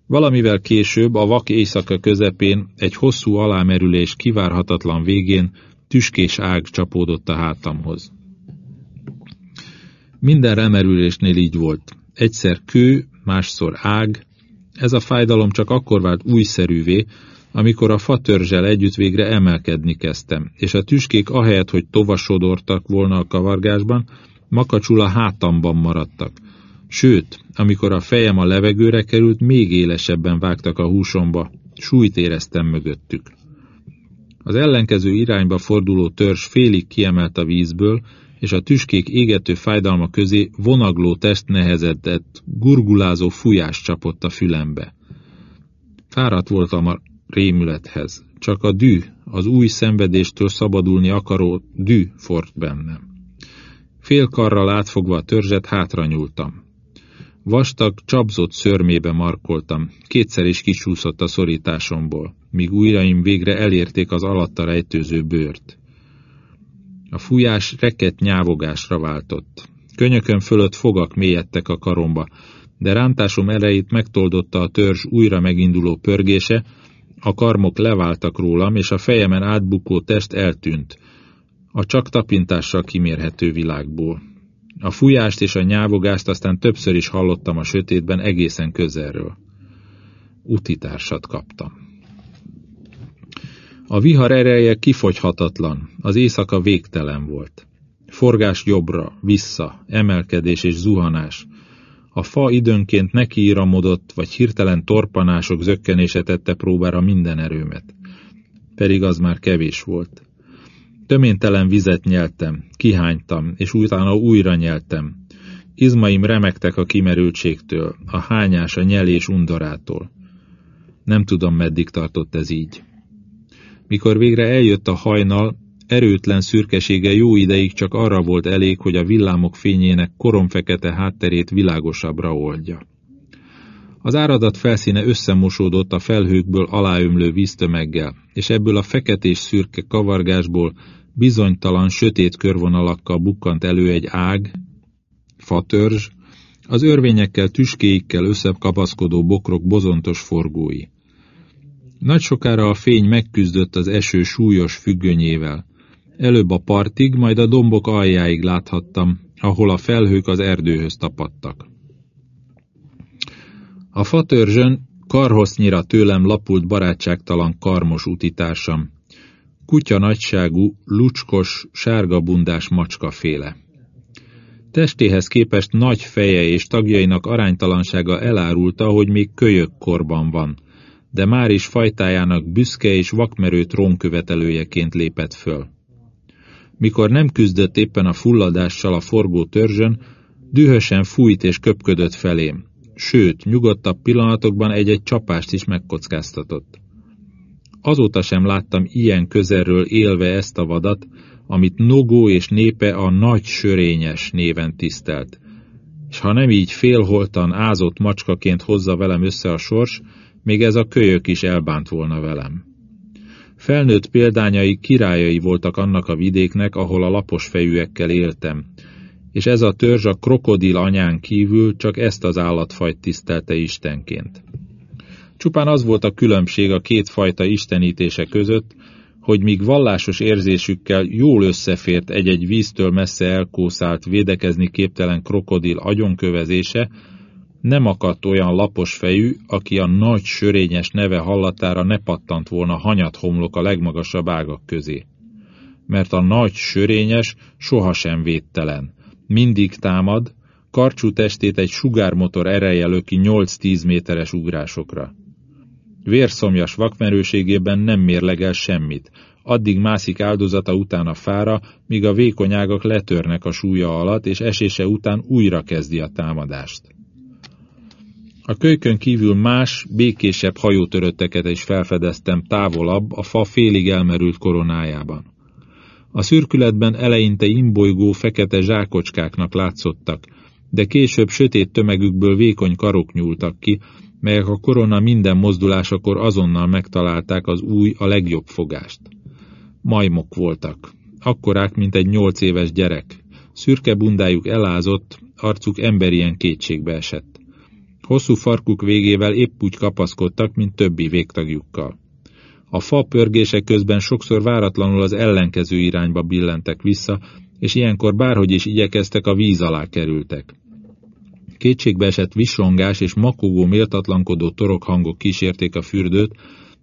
Valamivel később, a vak éjszaka közepén, egy hosszú alámerülés kivárhatatlan végén tüskés ág csapódott a hátamhoz. Minden remerülésnél így volt. Egyszer kő, másszor ág. Ez a fájdalom csak akkor vált újszerűvé, amikor a fatörzsel együtt végre emelkedni kezdtem, és a tüskék ahelyett, hogy tovasodortak volna a kavargásban, makacsul a hátamban maradtak. Sőt, amikor a fejem a levegőre került, még élesebben vágtak a húsomba, súlyt éreztem mögöttük. Az ellenkező irányba forduló törzs félig kiemelt a vízből, és a tüskék égető fájdalma közé vonagló test nehezedett, gurgulázó fújás csapott a fülembe. Fáradt voltam a rémülethez, csak a dű, az új szenvedéstől szabadulni akaró dű fort bennem. Félkarral átfogva a törzset hátra nyúltam. Vastag, csapzott szörmébe markoltam, kétszer is kicsúszott a szorításomból, míg újraim végre elérték az alatta rejtőző bőrt. A fújás reket nyávogásra váltott. Könyökön fölött fogak mélyedtek a karomba, de rántásom erejét megtoldotta a törzs újra meginduló pörgése, a karmok leváltak rólam, és a fejemen átbukó test eltűnt, a csak tapintással kimérhető világból. A fújást és a nyávogást aztán többször is hallottam a sötétben egészen közelről. Utitársat kaptam. A vihar ereje kifogyhatatlan, az éjszaka végtelen volt. Forgás jobbra, vissza, emelkedés és zuhanás. A fa időnként nekiíramodott, vagy hirtelen torpanások zökkenése tette próbára minden erőmet. Pedig az már kevés volt. Töménytelen vizet nyeltem, kihánytam, és utána újra nyeltem. Izmaim remektek a kimerültségtől, a hányás a nyelés undorától. Nem tudom, meddig tartott ez így. Mikor végre eljött a hajnal, erőtlen szürkesége jó ideig csak arra volt elég, hogy a villámok fényének koromfekete hátterét világosabbra oldja. Az áradat felszíne összemosódott a felhőkből aláömlő víztömeggel, és ebből a feketés szürke kavargásból bizonytalan, sötét körvonalakkal bukkant elő egy ág, fatörzs, az örvényekkel, tüskéikkel összekapaszkodó bokrok bozontos forgói. Nagy sokára a fény megküzdött az eső súlyos függönyével. Előbb a partig, majd a dombok aljáig láthattam, ahol a felhők az erdőhöz tapadtak. A fatörzsön karhosznyira tőlem lapult barátságtalan karmos utitársam, kutya nagyságú, lucskos, sárgabundás macskaféle. Testéhez képest nagy feje és tagjainak aránytalansága elárulta, hogy még kölyök korban van, de már is fajtájának büszke és vakmerő trónkövetelőjeként lépett föl. Mikor nem küzdött éppen a fulladással a forgó törzsön, dühösen fújt és köpködött felém, sőt, nyugodtabb pillanatokban egy-egy csapást is megkockáztatott. Azóta sem láttam ilyen közelről élve ezt a vadat, amit Nogó és népe a nagy sörényes néven tisztelt. És ha nem így félholtan ázott macskaként hozza velem össze a sors, még ez a kölyök is elbánt volna velem. Felnőtt példányai királyai voltak annak a vidéknek, ahol a lapos fejűekkel éltem, és ez a törzs a krokodil anyán kívül csak ezt az állatfajt tisztelte istenként. Csupán az volt a különbség a két fajta istenítése között, hogy míg vallásos érzésükkel jól összefért egy-egy víztől messze elkószált, védekezni képtelen krokodil agyonkövezése, nem akadt olyan lapos fejű, aki a nagy sörényes neve hallatára ne pattant volna hanyat homlok a legmagasabb ágak közé. Mert a nagy sörényes sohasem védtelen. Mindig támad, karcsú testét egy sugármotor ereje löki 8-10 méteres ugrásokra. Vérszomjas vakmerőségében nem mérlegel semmit, addig mászik áldozata után a fára, míg a vékony ágak letörnek a súlya alatt, és esése után újra kezdi a támadást. A kölykön kívül más, békésebb hajótörötteket is felfedeztem távolabb a fa félig elmerült koronájában. A szürkületben eleinte imbolygó fekete zsákocskáknak látszottak, de később sötét tömegükből vékony karok nyúltak ki, melyek a korona minden mozdulásakor azonnal megtalálták az új, a legjobb fogást. Majmok voltak, akkorák, mint egy nyolc éves gyerek. Szürke bundájuk elázott, arcuk emberien kétségbe esett. Hosszú farkuk végével épp úgy kapaszkodtak, mint többi végtagjukkal. A fa pörgése közben sokszor váratlanul az ellenkező irányba billentek vissza, és ilyenkor bárhogy is igyekeztek, a víz alá kerültek. Kétségbeesett visongás és makogó méltatlankodó hangok kísérték a fürdőt,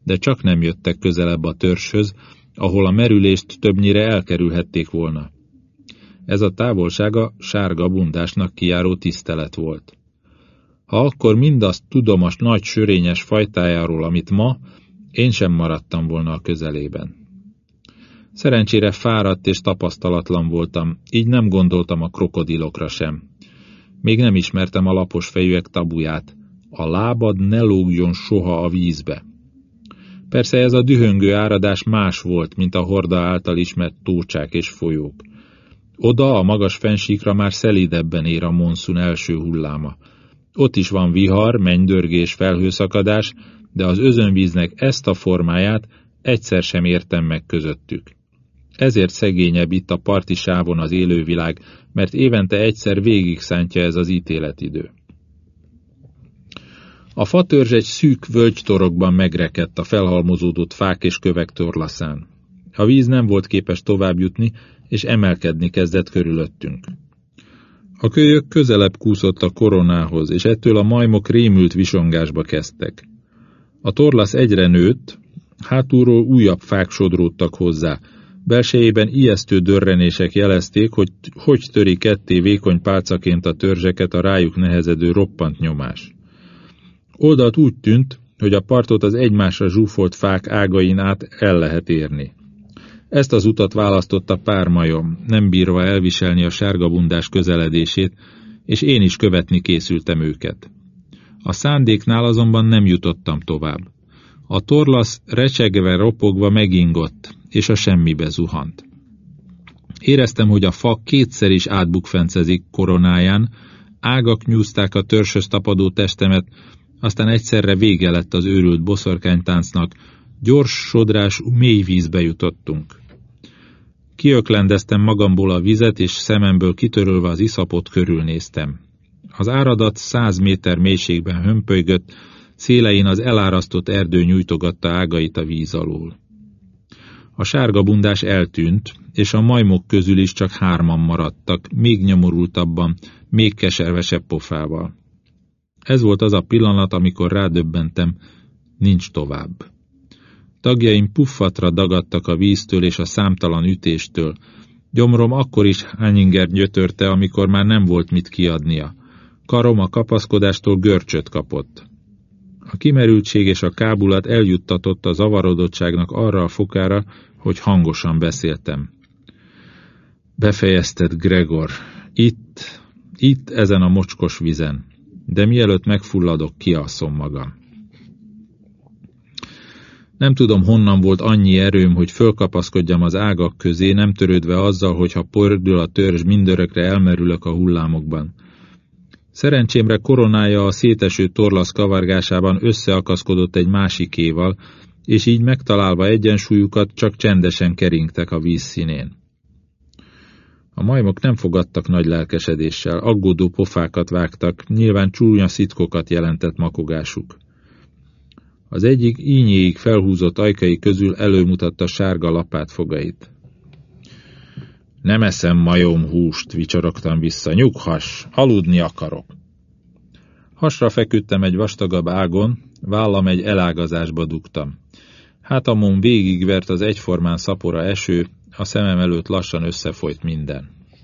de csak nem jöttek közelebb a törzshöz, ahol a merülést többnyire elkerülhették volna. Ez a távolsága sárga bundásnak kiáró tisztelet volt. Ha akkor mindazt tudom a nagy sörényes fajtájáról, amit ma, én sem maradtam volna a közelében. Szerencsére fáradt és tapasztalatlan voltam, így nem gondoltam a krokodilokra sem. Még nem ismertem a lapos fejűek tabuját. A lábad ne lógjon soha a vízbe. Persze ez a dühöngő áradás más volt, mint a horda által ismert tócsák és folyók. Oda a magas fensíkra már szelidebben ér a monszun első hulláma. Ott is van vihar, mennydörgés, felhőszakadás, de az özönvíznek ezt a formáját egyszer sem értem meg közöttük. Ezért szegényebb itt a parti sávon az élővilág, mert évente egyszer végig szántja ez az ítéletidő. A fatörzs egy szűk völgytorokban megrekedt a felhalmozódott fák és kövek torlaszán. A víz nem volt képes tovább jutni, és emelkedni kezdett körülöttünk. A kölyök közelebb kúszott a koronához, és ettől a majmok rémült visongásba kezdtek. A torlasz egyre nőtt, hátulról újabb fák sodródtak hozzá, Belsejében ijesztő dörrenések jelezték, hogy hogy töri ketté vékony pálcaként a törzseket a rájuk nehezedő roppant nyomás. Oldalt úgy tűnt, hogy a partot az egymásra zsúfolt fák ágain át el lehet érni. Ezt az utat választotta pár majom, nem bírva elviselni a sárgabundás közeledését, és én is követni készültem őket. A szándéknál azonban nem jutottam tovább. A torlasz recsegve ropogva megingott, és a semmibe zuhant. Éreztem, hogy a fa kétszer is átbukfencezik koronáján, ágak nyúzták a törsös tapadó testemet, aztán egyszerre vége lett az őrült boszorkánytáncnak, gyors sodrás mély vízbe jutottunk. Kiöklendeztem magamból a vizet, és szememből kitörölve az iszapot körülnéztem. Az áradat száz méter mélységben hömpölygött, szélein az elárasztott erdő nyújtogatta ágait a víz alól. A sárga bundás eltűnt, és a majmok közül is csak hárman maradtak, még nyomorultabban, még keservesebb pofával. Ez volt az a pillanat, amikor rádöbbentem, nincs tovább. Tagjaim puffatra dagadtak a víztől és a számtalan ütéstől. Gyomrom akkor is hányinger gyötörte, amikor már nem volt mit kiadnia. Karom a kapaszkodástól görcsöt kapott. A kimerültség és a kábulat eljuttatott a zavarodottságnak arra a fokára, hogy hangosan beszéltem. Befejezted, Gregor. Itt, itt ezen a mocskos vizen. De mielőtt megfulladok, kialszom magam. Nem tudom, honnan volt annyi erőm, hogy fölkapaszkodjam az ágak közé, nem törődve azzal, hogy ha pördül a törzs, mindörökre elmerülök a hullámokban. Szerencsémre koronája a széteső torlasz kavargásában összeakaszkodott egy másikéval, és így megtalálva egyensúlyukat csak csendesen keringtek a vízszínén. A majmok nem fogadtak nagy lelkesedéssel, aggódó pofákat vágtak, nyilván csúnya szitkokat jelentett makogásuk. Az egyik ínyéig felhúzott ajkai közül előmutatta sárga lapát fogait. Nem eszem majom húst, vicsorogtam vissza, nyughass, aludni akarok. Hasra feküdtem egy vastagabb ágon, vállam egy elágazásba dugtam. Hátamon végigvert az egyformán szapora eső, a szemem előtt lassan összefolyt minden.